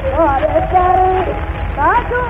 Hare Hare, Sadhu